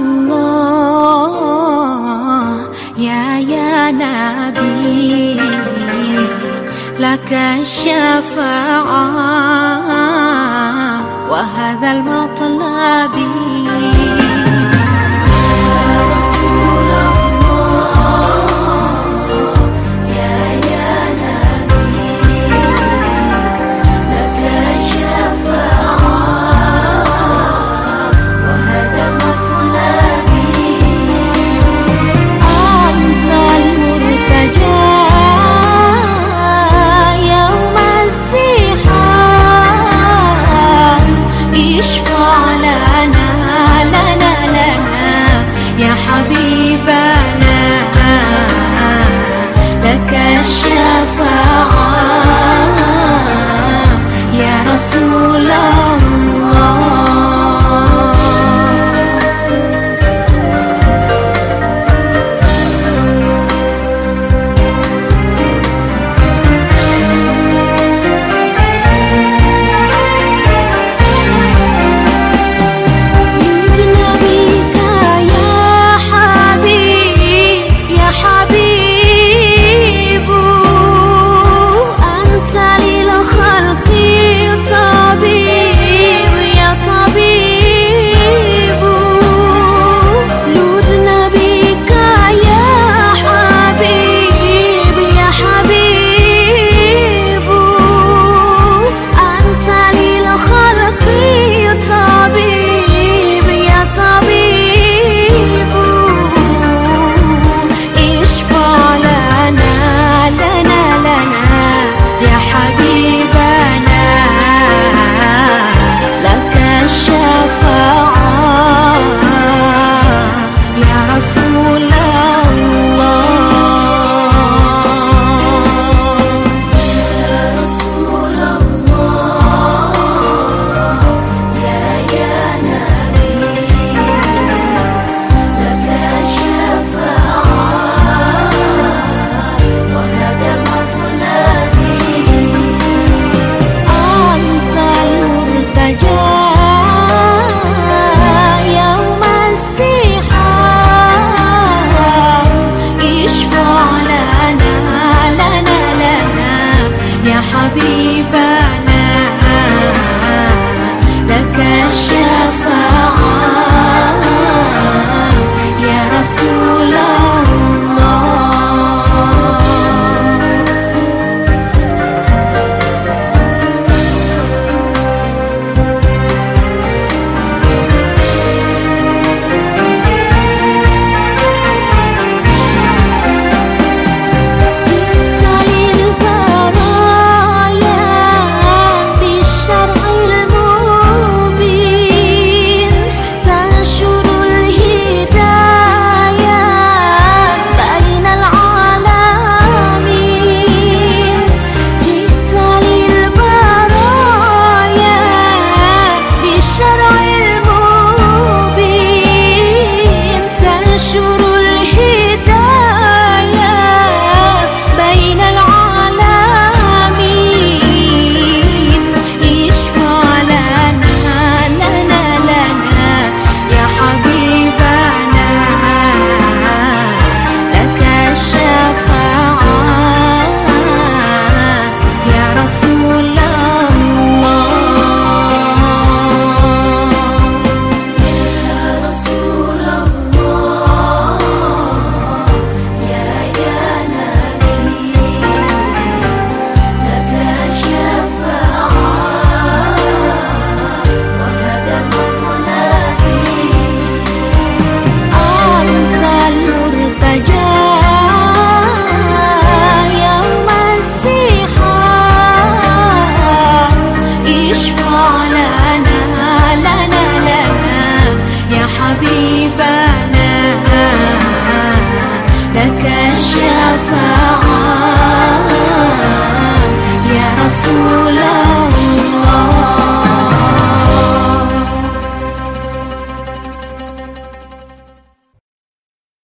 الله يا يا نبي لك الشفاعة وهذا true love.